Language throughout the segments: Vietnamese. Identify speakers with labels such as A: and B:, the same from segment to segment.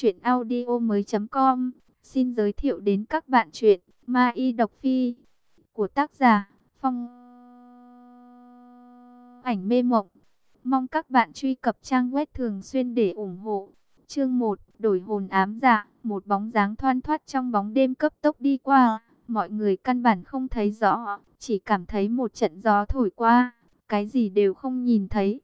A: Chuyện audio mới com Xin giới thiệu đến các bạn chuyện Ma Y Độc Phi của tác giả Phong Ảnh Mê Mộng. Mong các bạn truy cập trang web thường xuyên để ủng hộ. Chương 1 Đổi hồn ám dạ Một bóng dáng thoăn thoát trong bóng đêm cấp tốc đi qua. Mọi người căn bản không thấy rõ, chỉ cảm thấy một trận gió thổi qua. Cái gì đều không nhìn thấy.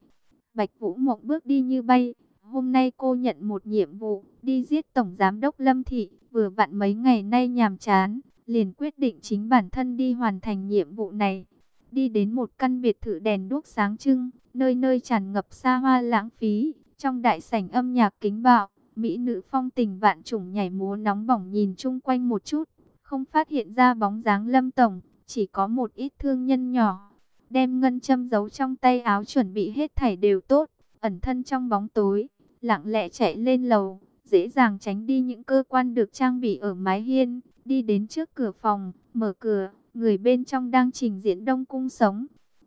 A: Bạch Vũ Mộng bước đi như bay Hôm nay cô nhận một nhiệm vụ, đi giết Tổng Giám đốc Lâm Thị, vừa vặn mấy ngày nay nhàm chán, liền quyết định chính bản thân đi hoàn thành nhiệm vụ này. Đi đến một căn biệt thự đèn đuốc sáng trưng, nơi nơi tràn ngập xa hoa lãng phí, trong đại sảnh âm nhạc kính bạo, mỹ nữ phong tình vạn trùng nhảy múa nóng bỏng nhìn chung quanh một chút, không phát hiện ra bóng dáng Lâm Tổng, chỉ có một ít thương nhân nhỏ. Đem ngân châm giấu trong tay áo chuẩn bị hết thảy đều tốt, ẩn thân trong bóng tối lặng lẽ chạy lên lầu, dễ dàng tránh đi những cơ quan được trang bị ở mái hiên, đi đến trước cửa phòng, mở cửa, người bên trong đang trình diễn đông cung sống.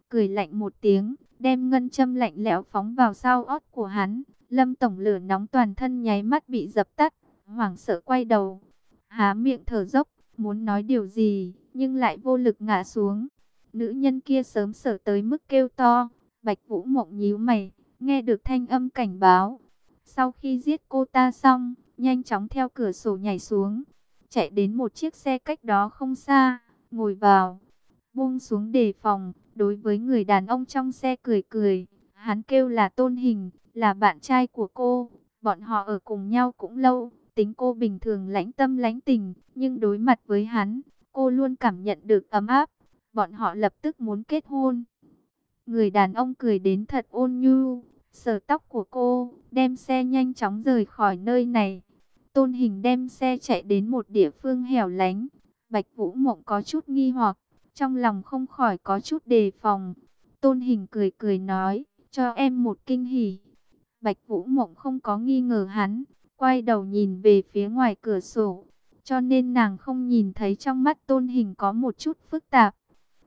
A: Cười lạnh một tiếng, đem ngân châm lạnh lẽo phóng vào sau ót của hắn, lâm tổng lửa nóng toàn thân nháy mắt bị dập tắt, hoảng sợ quay đầu, há miệng thở dốc, muốn nói điều gì, nhưng lại vô lực ngã xuống. Nữ nhân kia sớm sở tới mức kêu to, bạch vũ mộng nhíu mày, nghe được thanh âm cảnh báo, sau khi giết cô ta xong, nhanh chóng theo cửa sổ nhảy xuống, chạy đến một chiếc xe cách đó không xa, ngồi vào, buông xuống đề phòng, đối với người đàn ông trong xe cười cười, hắn kêu là Tôn Hình, là bạn trai của cô, bọn họ ở cùng nhau cũng lâu, tính cô bình thường lãnh tâm lãnh tình, nhưng đối mặt với hắn, cô luôn cảm nhận được ấm áp, bọn họ lập tức muốn kết hôn. Người đàn ông cười đến thật ôn nhu, sờ tóc của cô, đem xe nhanh chóng rời khỏi nơi này. Tôn hình đem xe chạy đến một địa phương hẻo lánh. Bạch Vũ Mộng có chút nghi hoặc, trong lòng không khỏi có chút đề phòng. Tôn hình cười cười nói, cho em một kinh hỉ. Bạch Vũ Mộng không có nghi ngờ hắn, quay đầu nhìn về phía ngoài cửa sổ. Cho nên nàng không nhìn thấy trong mắt tôn hình có một chút phức tạp.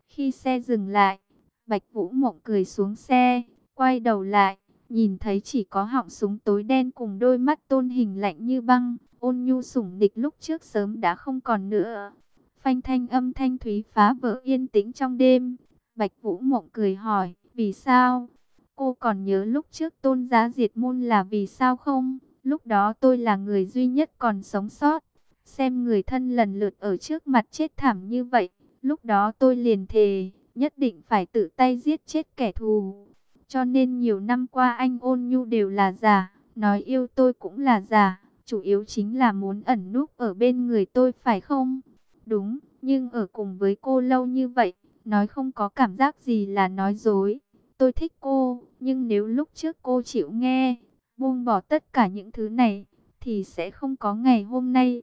A: Khi xe dừng lại, Bạch Vũ Mộng cười xuống xe, quay đầu lại, nhìn thấy chỉ có họng súng tối đen cùng đôi mắt tôn hình lạnh như băng, ôn nhu sủng địch lúc trước sớm đã không còn nữa. Phanh thanh âm thanh thúy phá vỡ yên tĩnh trong đêm, Bạch Vũ Mộng cười hỏi, vì sao? Cô còn nhớ lúc trước tôn giá diệt môn là vì sao không? Lúc đó tôi là người duy nhất còn sống sót. Xem người thân lần lượt ở trước mặt chết thảm như vậy. Lúc đó tôi liền thề, nhất định phải tự tay giết chết kẻ thù. Cho nên nhiều năm qua anh ôn nhu đều là giả, nói yêu tôi cũng là giả, chủ yếu chính là muốn ẩn núp ở bên người tôi phải không? Đúng, nhưng ở cùng với cô lâu như vậy, nói không có cảm giác gì là nói dối. Tôi thích cô, nhưng nếu lúc trước cô chịu nghe, buông bỏ tất cả những thứ này, thì sẽ không có ngày hôm nay.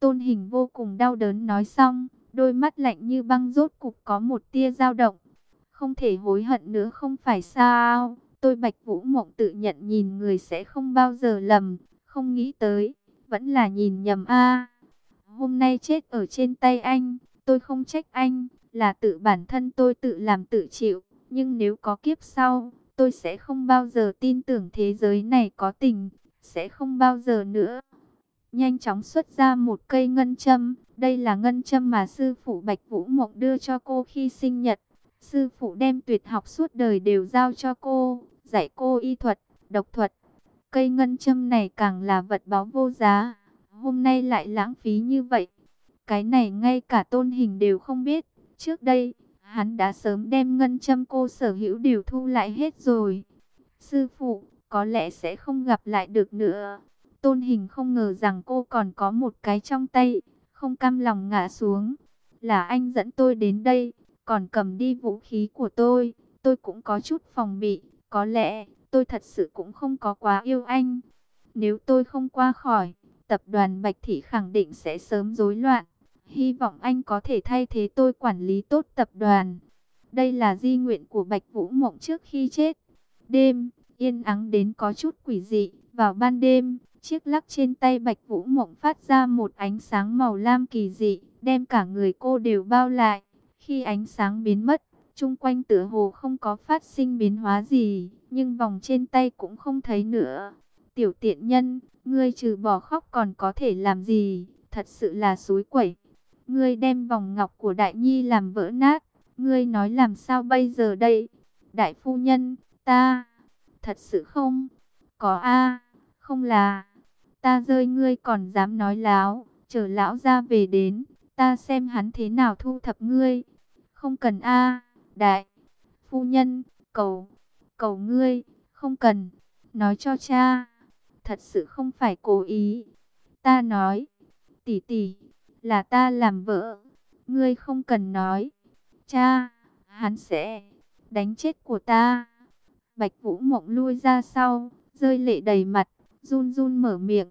A: Tôn hình vô cùng đau đớn nói xong, đôi mắt lạnh như băng rốt cục có một tia dao động không thể hối hận nữa không phải sao? Tôi Bạch Vũ Mộng tự nhận nhìn người sẽ không bao giờ lầm, không nghĩ tới, vẫn là nhìn nhầm a. hôm nay chết ở trên tay anh, tôi không trách anh, là tự bản thân tôi tự làm tự chịu, nhưng nếu có kiếp sau, tôi sẽ không bao giờ tin tưởng thế giới này có tình, sẽ không bao giờ nữa. Nhanh chóng xuất ra một cây ngân châm, đây là ngân châm mà sư phụ Bạch Vũ Mộng đưa cho cô khi sinh nhật. Sư phụ đem tuyệt học suốt đời đều giao cho cô, dạy cô y thuật, độc thuật. Cây ngân châm này càng là vật báo vô giá, hôm nay lại lãng phí như vậy. Cái này ngay cả tôn hình đều không biết, trước đây, hắn đã sớm đem ngân châm cô sở hữu đều thu lại hết rồi. Sư phụ, có lẽ sẽ không gặp lại được nữa. Tôn hình không ngờ rằng cô còn có một cái trong tay, không cam lòng ngã xuống. Là anh dẫn tôi đến đây, còn cầm đi vũ khí của tôi, tôi cũng có chút phòng bị, có lẽ tôi thật sự cũng không có quá yêu anh. Nếu tôi không qua khỏi, tập đoàn Bạch Thị khẳng định sẽ sớm rối loạn. Hy vọng anh có thể thay thế tôi quản lý tốt tập đoàn. Đây là di nguyện của Bạch Vũ Mộng trước khi chết. Đêm, yên ắng đến có chút quỷ dị. Vào ban đêm, chiếc lắc trên tay Bạch Vũ Mộng phát ra một ánh sáng màu lam kỳ dị, đem cả người cô đều bao lại. Khi ánh sáng biến mất, chung quanh tựa hồ không có phát sinh biến hóa gì, nhưng vòng trên tay cũng không thấy nữa. Tiểu tiện nhân, ngươi trừ bỏ khóc còn có thể làm gì? Thật sự là suối quẩy. Ngươi đem vòng ngọc của Đại Nhi làm vỡ nát. Ngươi nói làm sao bây giờ đây? Đại phu nhân, ta... Thật sự không? Có a không là... Ta rơi ngươi còn dám nói láo. Chờ lão ra về đến, ta xem hắn thế nào thu thập ngươi. Không cần a đại. Phu nhân, cầu, cầu ngươi, không cần. Nói cho cha thật sự không phải cố ý. Ta nói, tỷ tỷ, là ta làm vợ, ngươi không cần nói. Cha, hắn sẽ đánh chết của ta. Bạch Vũ Mộng lui ra sau, rơi lệ đầy mặt, run run mở miệng.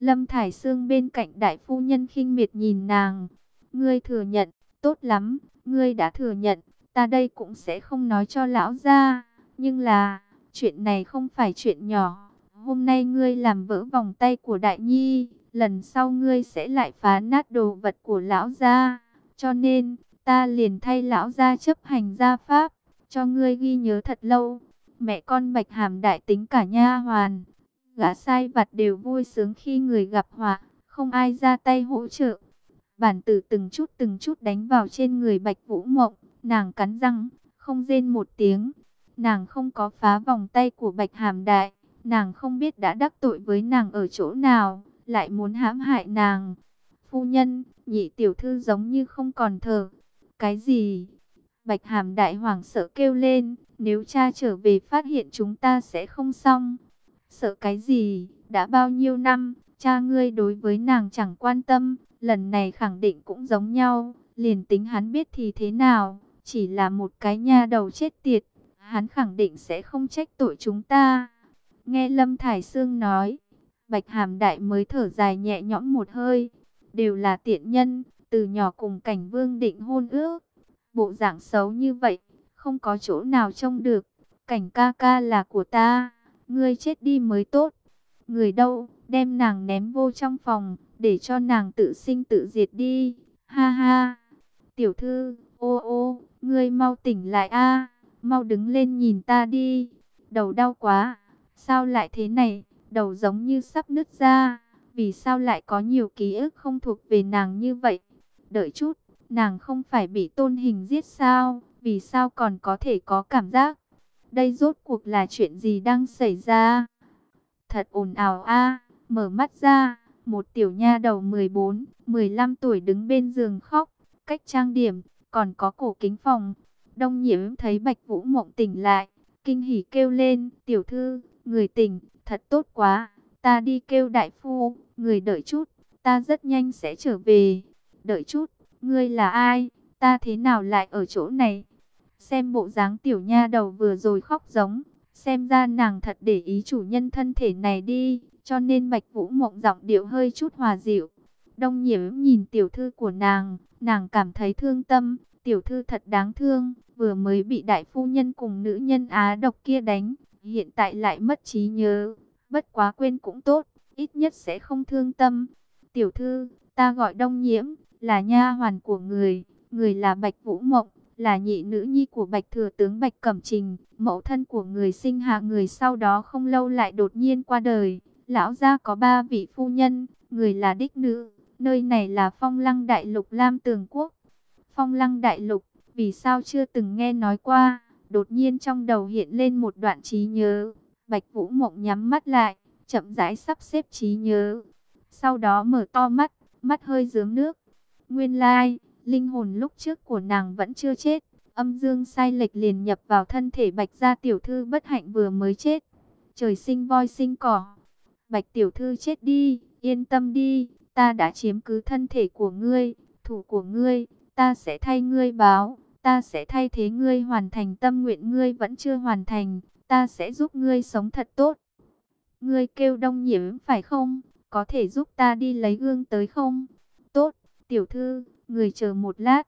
A: Lâm Thải Sương bên cạnh đại phu nhân khinh miệt nhìn nàng. Ngươi thừa nhận, tốt lắm, ngươi đã thừa nhận, ta đây cũng sẽ không nói cho lão gia. Nhưng là, chuyện này không phải chuyện nhỏ. Hôm nay ngươi làm vỡ vòng tay của Đại Nhi, lần sau ngươi sẽ lại phá nát đồ vật của lão gia. Cho nên, ta liền thay lão gia chấp hành gia pháp, cho ngươi ghi nhớ thật lâu. Mẹ con Bạch Hàm đại tính cả nha hoàn, gã sai vặt đều vui sướng khi người gặp họa, không ai ra tay hỗ trợ. Bản tử từng chút từng chút đánh vào trên người Bạch Vũ Mộng, nàng cắn răng, không rên một tiếng. Nàng không có phá vòng tay của Bạch Hàm đại, Nàng không biết đã đắc tội với nàng ở chỗ nào, lại muốn hãm hại nàng. Phu nhân, nhị tiểu thư giống như không còn thở. Cái gì? Bạch hàm đại hoảng sợ kêu lên, nếu cha trở về phát hiện chúng ta sẽ không xong. Sợ cái gì? Đã bao nhiêu năm, cha ngươi đối với nàng chẳng quan tâm, lần này khẳng định cũng giống nhau, liền tính hắn biết thì thế nào, chỉ là một cái nha đầu chết tiệt, hắn khẳng định sẽ không trách tội chúng ta. Nghe Lâm Thải Sương nói, Bạch Hàm Đại mới thở dài nhẹ nhõm một hơi. Đều là tiện nhân, từ nhỏ cùng cảnh vương định hôn ước. Bộ dạng xấu như vậy, không có chỗ nào trông được. Cảnh ca ca là của ta, ngươi chết đi mới tốt. Người đâu, đem nàng ném vô trong phòng, để cho nàng tự sinh tự diệt đi. Ha ha, tiểu thư, ô ô, ngươi mau tỉnh lại a mau đứng lên nhìn ta đi. Đầu đau quá. Sao lại thế này? Đầu giống như sắp nứt ra. Vì sao lại có nhiều ký ức không thuộc về nàng như vậy? Đợi chút, nàng không phải bị tôn hình giết sao? Vì sao còn có thể có cảm giác? Đây rốt cuộc là chuyện gì đang xảy ra? Thật ồn ào a mở mắt ra, một tiểu nha đầu 14, 15 tuổi đứng bên giường khóc, cách trang điểm, còn có cổ kính phòng. Đông nhiễm thấy Bạch Vũ Mộng tỉnh lại, kinh hỉ kêu lên, tiểu thư, người tỉnh, thật tốt quá, ta đi kêu đại phu, người đợi chút, ta rất nhanh sẽ trở về. Đợi chút, ngươi là ai, ta thế nào lại ở chỗ này? Xem bộ dáng tiểu nha đầu vừa rồi khóc giống, xem ra nàng thật để ý chủ nhân thân thể này đi, cho nên Bạch Vũ Mộng giọng điệu hơi chút hòa dịu. Đông nhiễm nhìn tiểu thư của nàng, nàng cảm thấy thương tâm, tiểu thư thật đáng thương, vừa mới bị đại phu nhân cùng nữ nhân Á độc kia đánh, hiện tại lại mất trí nhớ, bất quá quên cũng tốt, ít nhất sẽ không thương tâm. Tiểu thư, ta gọi Đông Nhiễm, là nha hoàn của người, người là Bạch Vũ Mộng, là nhị nữ nhi của Bạch Thừa tướng Bạch Cẩm Trình, mẫu thân của người sinh hạ người sau đó không lâu lại đột nhiên qua đời. Lão gia có ba vị phu nhân, người là đích nữ, nơi này là Phong Lăng Đại Lục Lam Tường Quốc. Phong Lăng Đại Lục, vì sao chưa từng nghe nói qua? Đột nhiên trong đầu hiện lên một đoạn trí nhớ. Bạch Vũ Mộng nhắm mắt lại, chậm rãi sắp xếp trí nhớ. Sau đó mở to mắt, mắt hơi dớm nước. Nguyên lai, linh hồn lúc trước của nàng vẫn chưa chết. Âm dương sai lệch liền nhập vào thân thể Bạch gia tiểu thư bất hạnh vừa mới chết. Trời sinh voi sinh cỏ. Bạch tiểu thư chết đi, yên tâm đi, ta đã chiếm cứ thân thể của ngươi, thủ của ngươi, ta sẽ thay ngươi báo ta sẽ thay thế ngươi hoàn thành tâm nguyện ngươi vẫn chưa hoàn thành, ta sẽ giúp ngươi sống thật tốt. Ngươi kêu đông nhiễm phải không? Có thể giúp ta đi lấy gương tới không? Tốt, tiểu thư, người chờ một lát.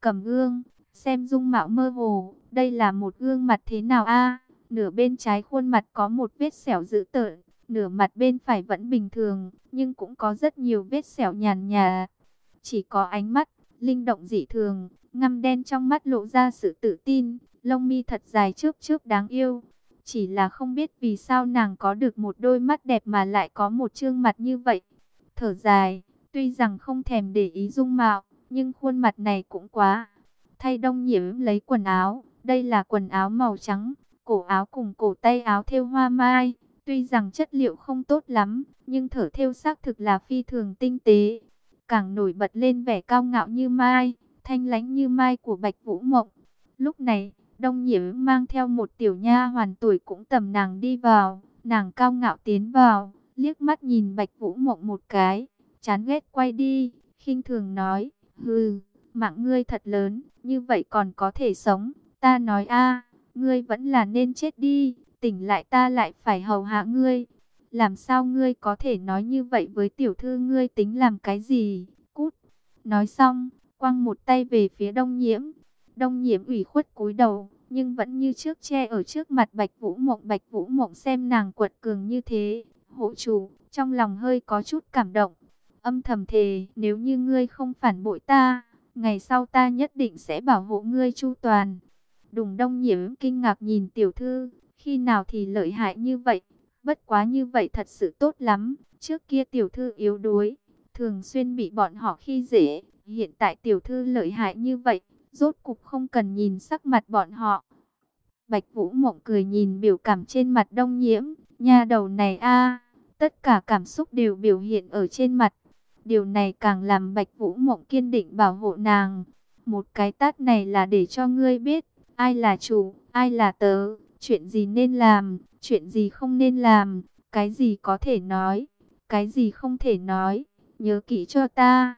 A: Cầm gương, xem dung mạo mơ hồ, đây là một gương mặt thế nào a? nửa bên trái khuôn mặt có một vết sẹo dữ tợn, nửa mặt bên phải vẫn bình thường, nhưng cũng có rất nhiều vết sẹo nhàn nhà. Chỉ có ánh mắt, linh động dị thường, ngăm đen trong mắt lộ ra sự tự tin, lông mi thật dài trước trước đáng yêu. Chỉ là không biết vì sao nàng có được một đôi mắt đẹp mà lại có một trương mặt như vậy. Thở dài, tuy rằng không thèm để ý dung mạo, nhưng khuôn mặt này cũng quá. Thay đông nhiễm lấy quần áo, đây là quần áo màu trắng, cổ áo cùng cổ tay áo thêu hoa mai. Tuy rằng chất liệu không tốt lắm, nhưng thở thêu xác thực là phi thường tinh tế. Càng nổi bật lên vẻ cao ngạo như mai, thanh lãnh như mai của Bạch Vũ Mộng. Lúc này, Đông Nhiễm mang theo một tiểu nha hoàn tuổi cũng tầm nàng đi vào, nàng cao ngạo tiến vào, liếc mắt nhìn Bạch Vũ Mộng một cái, chán ghét quay đi, khinh thường nói, hừ, mạng ngươi thật lớn, như vậy còn có thể sống, ta nói a, ngươi vẫn là nên chết đi, tỉnh lại ta lại phải hầu hạ ngươi. Làm sao ngươi có thể nói như vậy với tiểu thư ngươi tính làm cái gì? Cút. Nói xong, quăng một tay về phía đông nhiễm. Đông nhiễm ủy khuất cúi đầu, nhưng vẫn như trước che ở trước mặt Bạch Vũ Mộng. Bạch Vũ Mộng xem nàng quật cường như thế, hộ chủ, trong lòng hơi có chút cảm động. Âm thầm thề, nếu như ngươi không phản bội ta, ngày sau ta nhất định sẽ bảo hộ ngươi chu toàn. Đùng đông nhiễm kinh ngạc nhìn tiểu thư, khi nào thì lợi hại như vậy, bất quá như vậy thật sự tốt lắm. Trước kia tiểu thư yếu đuối, thường xuyên bị bọn họ khi dễ, hiện tại tiểu thư lợi hại như vậy, rốt cục không cần nhìn sắc mặt bọn họ. Bạch Vũ Mộng cười nhìn biểu cảm trên mặt đông nhiễm, nha đầu này a tất cả cảm xúc đều biểu hiện ở trên mặt. Điều này càng làm Bạch Vũ Mộng kiên định bảo hộ nàng. Một cái tát này là để cho ngươi biết, ai là chủ, ai là tớ, chuyện gì nên làm, chuyện gì không nên làm, cái gì có thể nói, cái gì không thể nói, nhớ kỹ cho ta.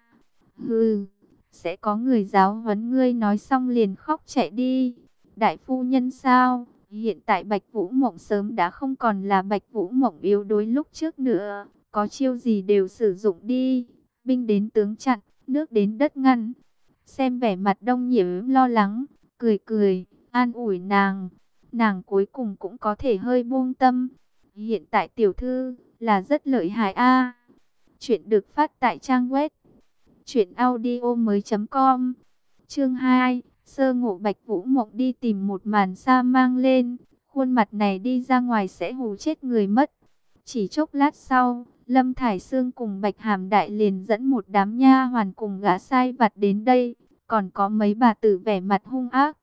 A: Hừ, sẽ có người giáo huấn ngươi nói xong liền khóc chạy đi. Đại phu nhân sao? Hiện tại Bạch Vũ Mộng sớm đã không còn là Bạch Vũ Mộng yếu đuối lúc trước nữa, có chiêu gì đều sử dụng đi. Binh đến tướng chặn, nước đến đất ngăn. Xem vẻ mặt Đông Nhiễm lo lắng, cười cười, an ủi nàng, nàng cuối cùng cũng có thể hơi buông tâm. Hiện tại tiểu thư là rất lợi hại a. Chuyện được phát tại trang web truyệnaudiomoi.com. Chương 2, sơ ngộ Bạch Vũ Mộng đi tìm một màn sa mang lên, khuôn mặt này đi ra ngoài sẽ hù chết người mất. Chỉ chốc lát sau, Lâm Thải Sương cùng Bạch Hàm Đại liền dẫn một đám nha hoàn cùng gã sai vặt đến đây, còn có mấy bà tử vẻ mặt hung ác,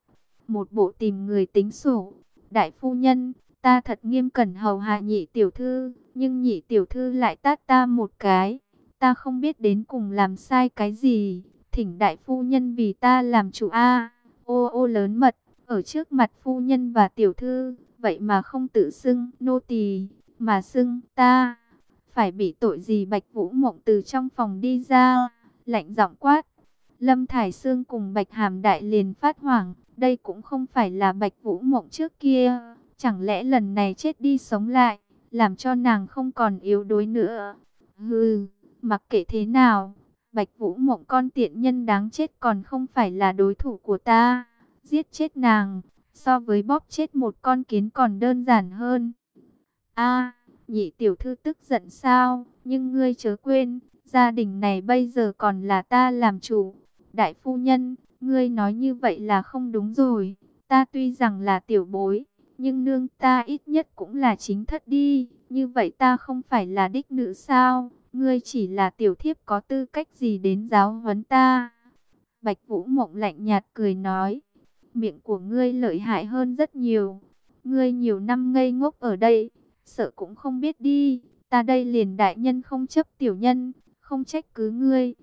A: một bộ tìm người tính sổ. Đại phu nhân, ta thật nghiêm cẩn hầu hạ nhị tiểu thư, nhưng nhị tiểu thư lại tát ta một cái. Ta không biết đến cùng làm sai cái gì, thỉnh đại phu nhân vì ta làm chủ A. Ô ô lớn mật, ở trước mặt phu nhân và tiểu thư, vậy mà không tự xưng nô tỳ mà xưng ta. Phải bị tội gì Bạch Vũ Mộng từ trong phòng đi ra, lạnh giọng quát. Lâm Thải Sương cùng Bạch Hàm Đại liền phát hoảng, đây cũng không phải là Bạch Vũ Mộng trước kia, chẳng lẽ lần này chết đi sống lại, làm cho nàng không còn yếu đuối nữa. Hừ, mặc kệ thế nào, Bạch Vũ Mộng con tiện nhân đáng chết còn không phải là đối thủ của ta. Giết chết nàng, so với bóp chết một con kiến còn đơn giản hơn. A, nhị tiểu thư tức giận sao, nhưng ngươi chớ quên, gia đình này bây giờ còn là ta làm chủ. Đại phu nhân, ngươi nói như vậy là không đúng rồi. Ta tuy rằng là tiểu bối, nhưng nương ta ít nhất cũng là chính thất đi. Như vậy ta không phải là đích nữ sao? Ngươi chỉ là tiểu thiếp có tư cách gì đến giáo huấn ta? Bạch Vũ Mộng lạnh nhạt cười nói. Miệng của ngươi lợi hại hơn rất nhiều. Ngươi nhiều năm ngây ngốc ở đây, sợ cũng không biết đi. Ta đây liền đại nhân không chấp tiểu nhân, không trách cứ ngươi.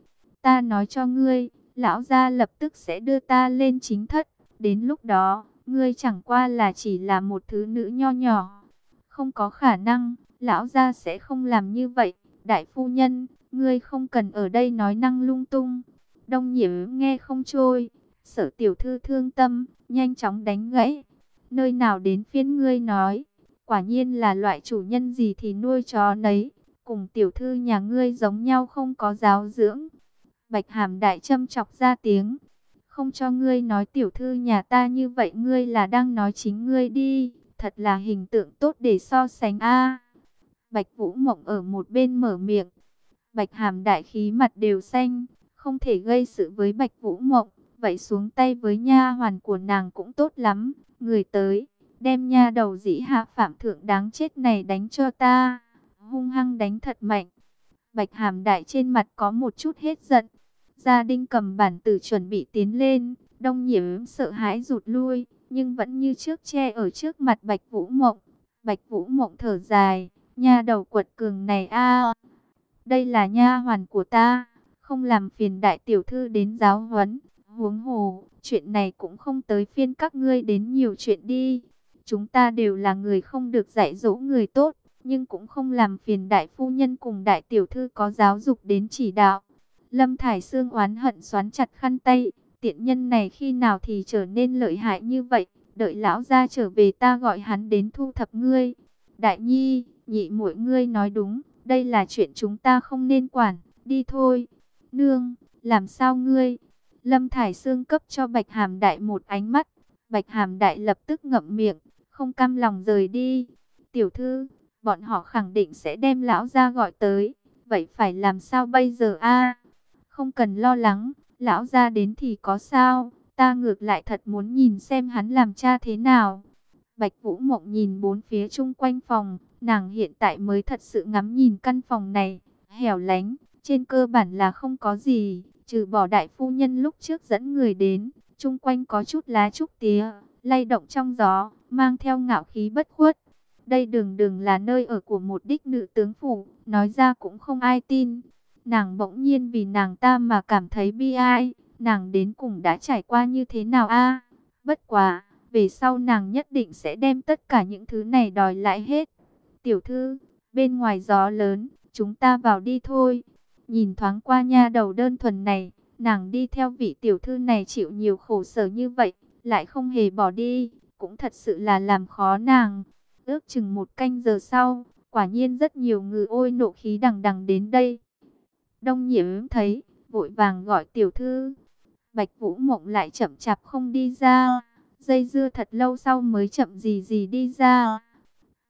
A: Ta nói cho ngươi, lão gia lập tức sẽ đưa ta lên chính thất. Đến lúc đó, ngươi chẳng qua là chỉ là một thứ nữ nho nhỏ. Không có khả năng, lão gia sẽ không làm như vậy. Đại phu nhân, ngươi không cần ở đây nói năng lung tung. Đông nhiễm nghe không trôi, sở tiểu thư thương tâm, nhanh chóng đánh gãy. Nơi nào đến phiên ngươi nói, quả nhiên là loại chủ nhân gì thì nuôi chó nấy. Cùng tiểu thư nhà ngươi giống nhau không có giáo dưỡng. Bạch hàm đại châm chọc ra tiếng. Không cho ngươi nói tiểu thư nhà ta như vậy ngươi là đang nói chính ngươi đi. Thật là hình tượng tốt để so sánh a Bạch Vũ Mộng ở một bên mở miệng. Bạch Hàm đại khí mặt đều xanh, không thể gây sự với Bạch Vũ Mộng, vậy xuống tay với nha hoàn của nàng cũng tốt lắm. Người tới, đem nha đầu dĩ hạ phạm thượng đáng chết này đánh cho ta, hung hăng đánh thật mạnh. Bạch hàm đại trên mặt có một chút hết giận, gia đinh cầm bản tử chuẩn bị tiến lên, đông nhiễm sợ hãi rụt lui, nhưng vẫn như trước che ở trước mặt Bạch Vũ Mộng. Bạch Vũ Mộng thở dài, nha đầu quật cường này a đây là nha hoàn của ta, không làm phiền đại tiểu thư đến giáo huấn, huống hồ, chuyện này cũng không tới phiên các ngươi đến nhiều chuyện đi. Chúng ta đều là người không được dạy dỗ người tốt, nhưng cũng không làm phiền đại phu nhân cùng đại tiểu thư có giáo dục đến chỉ đạo. Lâm Thải Sương oán hận xoắn chặt khăn tay, tiện nhân này khi nào thì trở nên lợi hại như vậy, đợi lão gia trở về ta gọi hắn đến thu thập ngươi. Đại nhi, nhị muội ngươi nói đúng, đây là chuyện chúng ta không nên quản, đi thôi. Nương, làm sao ngươi? Lâm Thải Sương cấp cho Bạch Hàm Đại một ánh mắt, Bạch Hàm Đại lập tức ngậm miệng, không cam lòng rời đi. Tiểu thư, bọn họ khẳng định sẽ đem lão ra gọi tới, vậy phải làm sao bây giờ a? Không cần lo lắng, lão ra đến thì có sao, ta ngược lại thật muốn nhìn xem hắn làm cha thế nào. Bạch Vũ Mộng nhìn bốn phía chung quanh phòng, nàng hiện tại mới thật sự ngắm nhìn căn phòng này, hẻo lánh, trên cơ bản là không có gì, trừ bỏ đại phu nhân lúc trước dẫn người đến, chung quanh có chút lá trúc tía, lay động trong gió, mang theo ngạo khí bất khuất. Đây đường đường là nơi ở của một đích nữ tướng phủ, nói ra cũng không ai tin. Nàng bỗng nhiên vì nàng ta mà cảm thấy bi ai, nàng đến cùng đã trải qua như thế nào a Bất quá, về sau nàng nhất định sẽ đem tất cả những thứ này đòi lại hết. Tiểu thư, bên ngoài gió lớn, chúng ta vào đi thôi. Nhìn thoáng qua nha đầu đơn thuần này, nàng đi theo vị tiểu thư này chịu nhiều khổ sở như vậy, lại không hề bỏ đi, cũng thật sự là làm khó nàng. Ước chừng một canh giờ sau, quả nhiên rất nhiều người ôi nộ khí đằng đằng đến đây. Đông nhiễm thấy, vội vàng gọi tiểu thư. Bạch Vũ Mộng lại chậm chạp không đi ra, dây dưa thật lâu sau mới chậm gì gì đi ra.